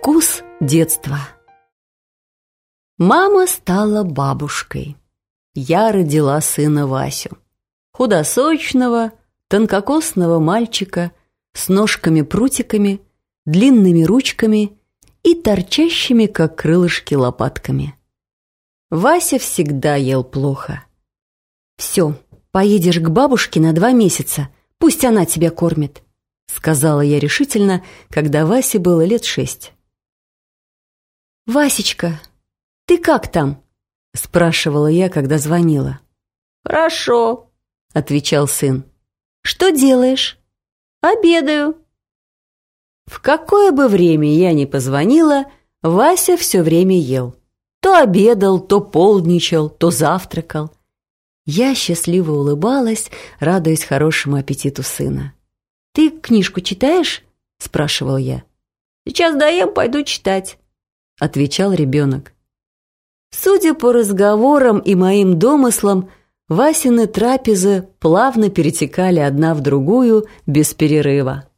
Вкус детства Мама стала бабушкой. Я родила сына Васю. Худосочного, тонкокосного мальчика с ножками-прутиками, длинными ручками и торчащими, как крылышки, лопатками. Вася всегда ел плохо. «Все, поедешь к бабушке на два месяца, пусть она тебя кормит», сказала я решительно, когда Васе было лет шесть. «Васечка, ты как там?» спрашивала я, когда звонила. «Хорошо», — отвечал сын. «Что делаешь?» «Обедаю». В какое бы время я ни позвонила, Вася все время ел. То обедал, то полдничал, то завтракал. Я счастливо улыбалась, радуясь хорошему аппетиту сына. «Ты книжку читаешь?» – спрашивал я. «Сейчас доем, пойду читать», – отвечал ребенок. Судя по разговорам и моим домыслам, Васины трапезы плавно перетекали одна в другую без перерыва.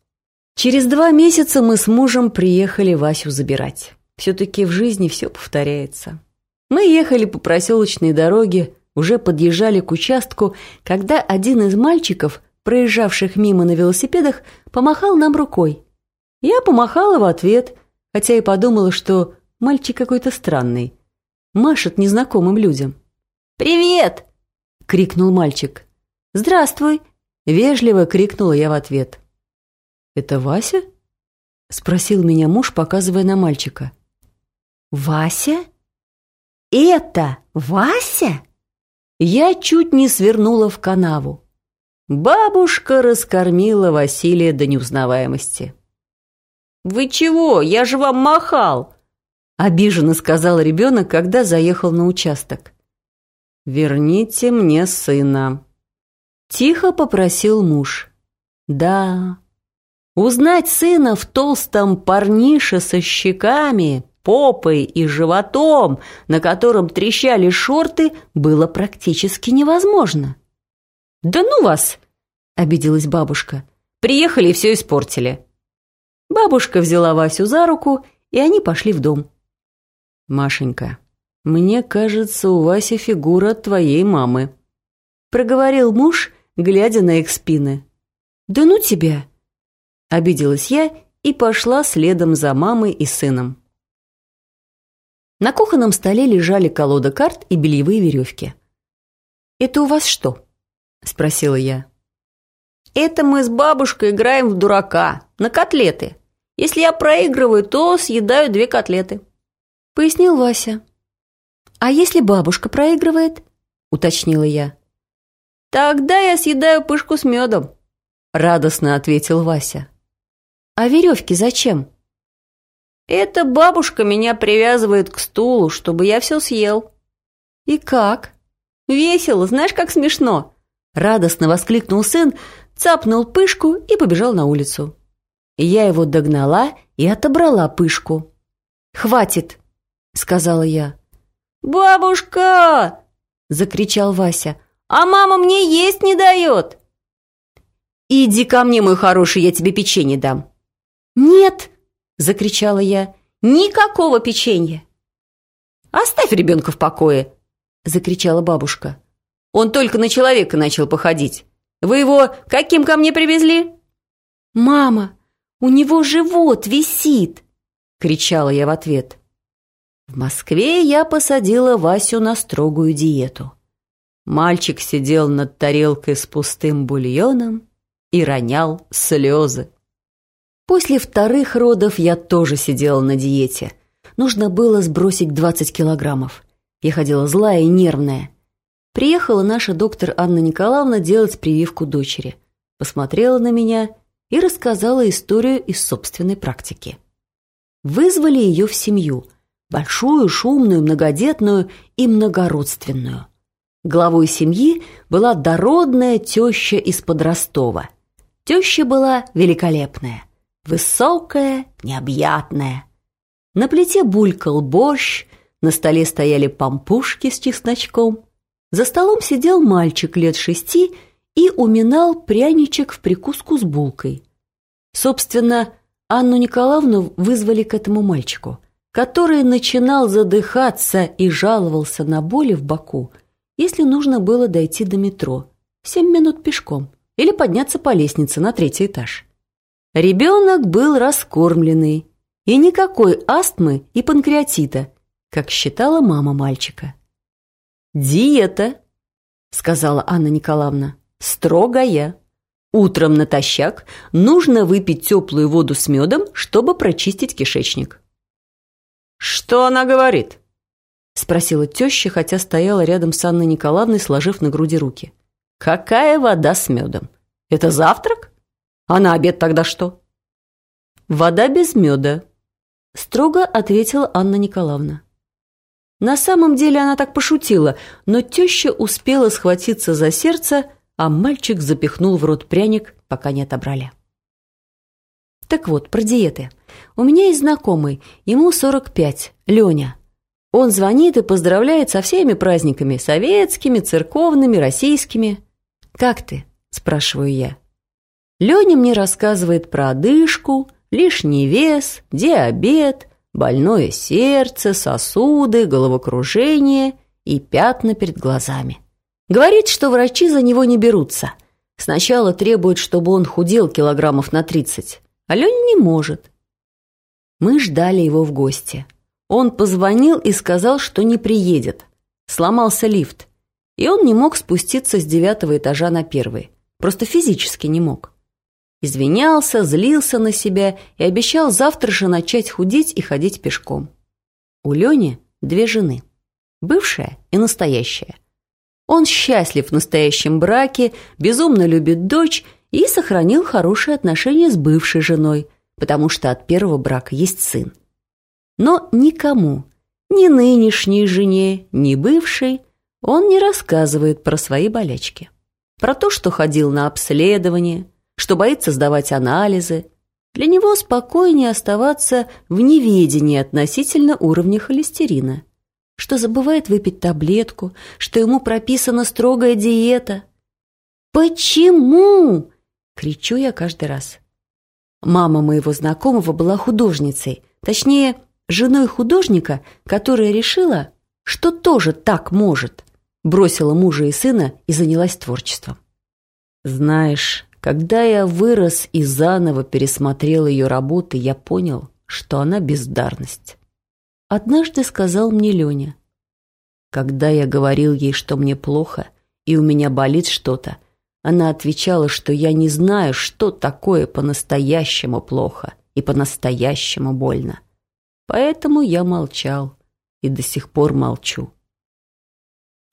Через два месяца мы с мужем приехали Васю забирать. Все-таки в жизни все повторяется. Мы ехали по проселочной дороге, уже подъезжали к участку, когда один из мальчиков, проезжавших мимо на велосипедах, помахал нам рукой. Я помахала в ответ, хотя и подумала, что мальчик какой-то странный. Машет незнакомым людям. «Привет!» — крикнул мальчик. «Здравствуй!» — вежливо крикнула я в ответ. «Это Вася?» — спросил меня муж, показывая на мальчика. «Вася? Это Вася?» Я чуть не свернула в канаву. Бабушка раскормила Василия до неузнаваемости. «Вы чего? Я же вам махал!» Обиженно сказал ребенок, когда заехал на участок. «Верните мне сына!» Тихо попросил муж. «Да, Узнать сына в толстом парнише со щеками, попой и животом, на котором трещали шорты, было практически невозможно. «Да ну вас!» — обиделась бабушка. «Приехали и все испортили». Бабушка взяла Васю за руку, и они пошли в дом. «Машенька, мне кажется, у Васи фигура твоей мамы», — проговорил муж, глядя на их спины. «Да ну тебя!» Обиделась я и пошла следом за мамой и сыном. На кухонном столе лежали колода карт и бельевые веревки. «Это у вас что?» – спросила я. «Это мы с бабушкой играем в дурака, на котлеты. Если я проигрываю, то съедаю две котлеты», – пояснил Вася. «А если бабушка проигрывает?» – уточнила я. «Тогда я съедаю пышку с медом», – радостно ответил Вася. А веревки зачем? Это бабушка меня привязывает к стулу, чтобы я все съел. И как? Весело, знаешь, как смешно. Радостно воскликнул сын, цапнул пышку и побежал на улицу. Я его догнала и отобрала пышку. «Хватит!» — сказала я. «Бабушка!» — закричал Вася. «А мама мне есть не дает!» «Иди ко мне, мой хороший, я тебе печенье дам!» «Нет!» – закричала я. «Никакого печенья!» «Оставь ребенка в покое!» – закричала бабушка. «Он только на человека начал походить. Вы его каким ко мне привезли?» «Мама, у него живот висит!» – кричала я в ответ. В Москве я посадила Васю на строгую диету. Мальчик сидел над тарелкой с пустым бульоном и ронял слезы. После вторых родов я тоже сидела на диете. Нужно было сбросить 20 килограммов. Я ходила злая и нервная. Приехала наша доктор Анна Николаевна делать прививку дочери. Посмотрела на меня и рассказала историю из собственной практики. Вызвали ее в семью. Большую, шумную, многодетную и многородственную. Главой семьи была дородная теща из-под Ростова. Теща была великолепная – Высокая, необъятная. На плите булькал борщ, на столе стояли пампушки с чесночком. За столом сидел мальчик лет шести и уминал пряничек в прикуску с булкой. Собственно, Анну Николаевну вызвали к этому мальчику, который начинал задыхаться и жаловался на боли в боку, если нужно было дойти до метро, семь минут пешком, или подняться по лестнице на третий этаж. Ребенок был раскормленный, и никакой астмы и панкреатита, как считала мама мальчика. «Диета», — сказала Анна Николаевна, — «строгая. Утром натощак нужно выпить теплую воду с медом, чтобы прочистить кишечник». «Что она говорит?» — спросила теща, хотя стояла рядом с Анной Николаевной, сложив на груди руки. «Какая вода с медом? Это завтрак? А на обед тогда что?» «Вода без меда», — строго ответила Анна Николаевна. На самом деле она так пошутила, но теща успела схватиться за сердце, а мальчик запихнул в рот пряник, пока не отобрали. Так вот, про диеты. У меня есть знакомый, ему 45, Леня. Он звонит и поздравляет со всеми праздниками, советскими, церковными, российскими. «Как ты?» – спрашиваю я. Леня мне рассказывает про одышку, лишний вес, диабет, больное сердце, сосуды, головокружение и пятна перед глазами. Говорит, что врачи за него не берутся. Сначала требуют, чтобы он худел килограммов на 30, а Леня не может. Мы ждали его в гости. Он позвонил и сказал, что не приедет. Сломался лифт, и он не мог спуститься с девятого этажа на первый. Просто физически не мог. Извинялся, злился на себя и обещал завтра же начать худеть и ходить пешком. У Лени две жены. Бывшая и настоящая. Он счастлив в настоящем браке, безумно любит дочь и сохранил хорошие отношения с бывшей женой, потому что от первого брака есть сын. Но никому, ни нынешней жене, ни бывшей, он не рассказывает про свои болячки. Про то, что ходил на обследование, что боится сдавать анализы. Для него спокойнее оставаться в неведении относительно уровня холестерина, что забывает выпить таблетку, что ему прописана строгая диета. «Почему?» — кричу я каждый раз. Мама моего знакомого была художницей, точнее, женой художника, которая решила, что тоже так может, бросила мужа и сына и занялась творчеством. Знаешь, когда я вырос и заново пересмотрел ее работы, я понял, что она бездарность. Однажды сказал мне Леня. Когда я говорил ей, что мне плохо и у меня болит что-то, она отвечала, что я не знаю, что такое по-настоящему плохо и по-настоящему больно. Поэтому я молчал и до сих пор молчу.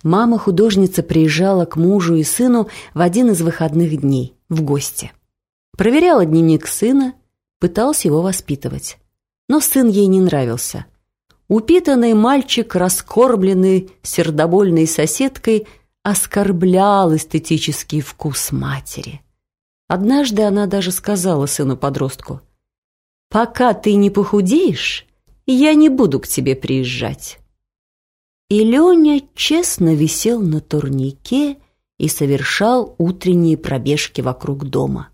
Мама-художница приезжала к мужу и сыну в один из выходных дней в гости. Проверяла дневник сына, пытался его воспитывать. Но сын ей не нравился. Упитанный мальчик, раскорбленный сердобольной соседкой, оскорблял эстетический вкус матери. Однажды она даже сказала сыну-подростку, «Пока ты не похудеешь, я не буду к тебе приезжать». И Леня честно висел на турнике и совершал утренние пробежки вокруг дома.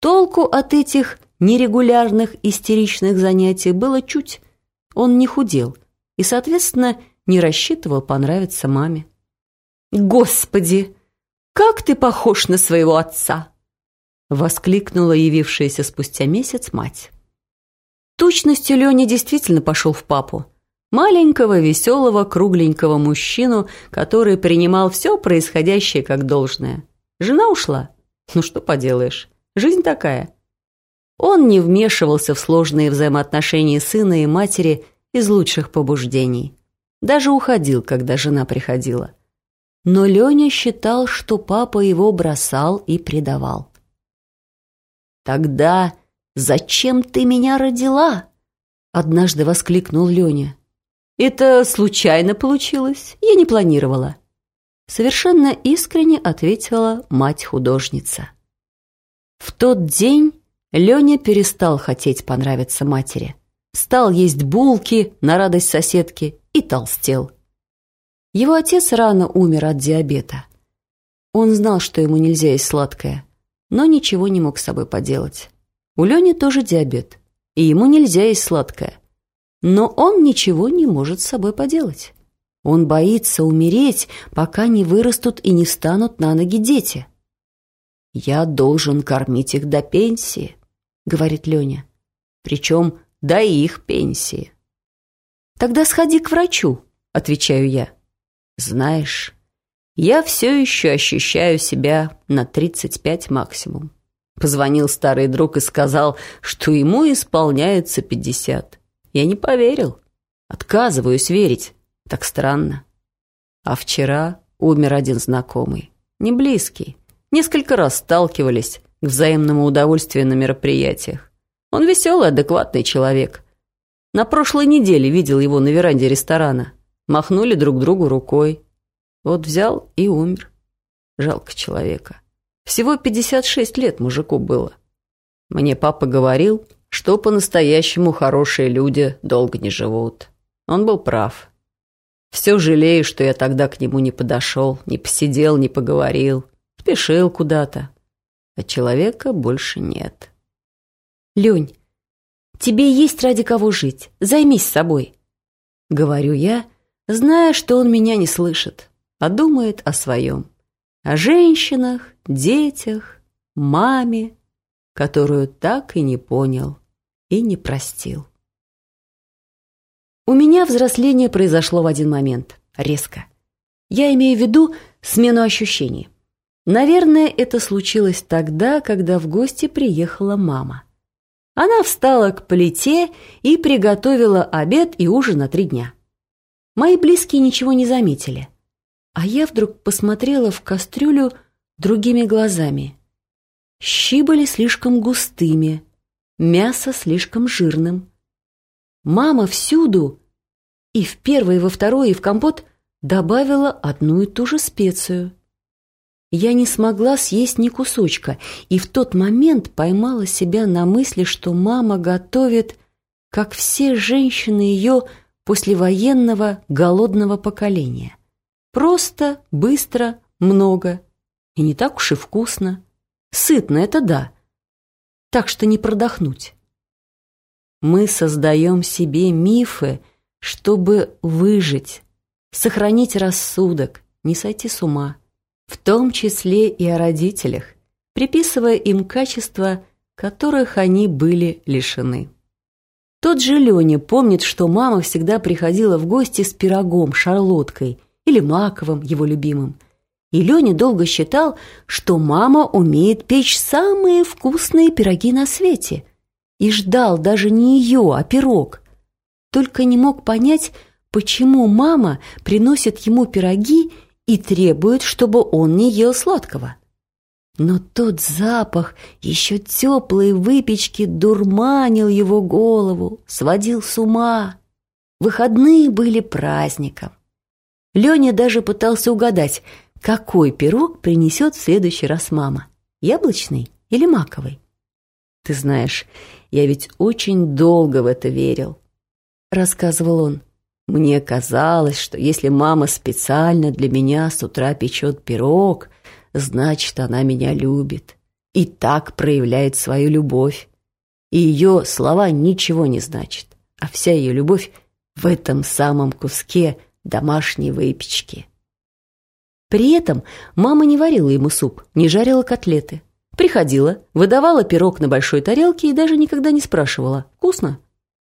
Толку от этих нерегулярных истеричных занятий было чуть. Он не худел и, соответственно, не рассчитывал понравиться маме. «Господи, как ты похож на своего отца!» воскликнула явившаяся спустя месяц мать. Тучностью Леня действительно пошел в папу, Маленького, веселого, кругленького мужчину, который принимал все происходящее как должное. Жена ушла. Ну что поделаешь, жизнь такая. Он не вмешивался в сложные взаимоотношения сына и матери из лучших побуждений. Даже уходил, когда жена приходила. Но Леня считал, что папа его бросал и предавал. «Тогда зачем ты меня родила?» Однажды воскликнул Леня. Это случайно получилось, я не планировала. Совершенно искренне ответила мать-художница. В тот день Леня перестал хотеть понравиться матери. Стал есть булки на радость соседки и толстел. Его отец рано умер от диабета. Он знал, что ему нельзя есть сладкое, но ничего не мог с собой поделать. У Лени тоже диабет, и ему нельзя есть сладкое. Но он ничего не может с собой поделать. Он боится умереть, пока не вырастут и не станут на ноги дети. «Я должен кормить их до пенсии», — говорит Леня. «Причем до их пенсии». «Тогда сходи к врачу», — отвечаю я. «Знаешь, я все еще ощущаю себя на 35 максимум. Позвонил старый друг и сказал, что ему исполняется 50. Я не поверил. Отказываюсь верить. Так странно. А вчера умер один знакомый. Не близкий. Несколько раз сталкивались к взаимному удовольствию на мероприятиях. Он веселый, адекватный человек. На прошлой неделе видел его на веранде ресторана. Махнули друг другу рукой. Вот взял и умер. Жалко человека. Всего 56 лет мужику было. Мне папа говорил, что по-настоящему хорошие люди долго не живут. Он был прав. Все жалею, что я тогда к нему не подошел, не посидел, не поговорил. Спешил куда-то. А человека больше нет. Лень, тебе есть ради кого жить. Займись собой. Говорю я, зная, что он меня не слышит а думает о своем. О женщинах, детях, маме, которую так и не понял и не простил. У меня взросление произошло в один момент, резко. Я имею в виду смену ощущений. Наверное, это случилось тогда, когда в гости приехала мама. Она встала к плите и приготовила обед и ужин на три дня. Мои близкие ничего не заметили. А я вдруг посмотрела в кастрюлю другими глазами. Щи были слишком густыми, мясо слишком жирным. Мама всюду, и в первый, и во второй, и в компот, добавила одну и ту же специю. Я не смогла съесть ни кусочка, и в тот момент поймала себя на мысли, что мама готовит, как все женщины ее послевоенного голодного поколения. Просто, быстро, много. И не так уж и вкусно. Сытно, это да. Так что не продохнуть. Мы создаем себе мифы, чтобы выжить, сохранить рассудок, не сойти с ума. В том числе и о родителях, приписывая им качества, которых они были лишены. Тот же Леня помнит, что мама всегда приходила в гости с пирогом, шарлоткой – или маковым, его любимым. И Леня долго считал, что мама умеет печь самые вкусные пироги на свете. И ждал даже не ее, а пирог. Только не мог понять, почему мама приносит ему пироги и требует, чтобы он не ел сладкого. Но тот запах еще теплой выпечки дурманил его голову, сводил с ума. Выходные были праздником. Леня даже пытался угадать, какой пирог принесет в следующий раз мама. Яблочный или маковый? Ты знаешь, я ведь очень долго в это верил, рассказывал он. Мне казалось, что если мама специально для меня с утра печет пирог, значит, она меня любит и так проявляет свою любовь. И ее слова ничего не значат, а вся ее любовь в этом самом куске – домашней выпечки. При этом мама не варила ему суп, не жарила котлеты. Приходила, выдавала пирог на большой тарелке и даже никогда не спрашивала «Вкусно?».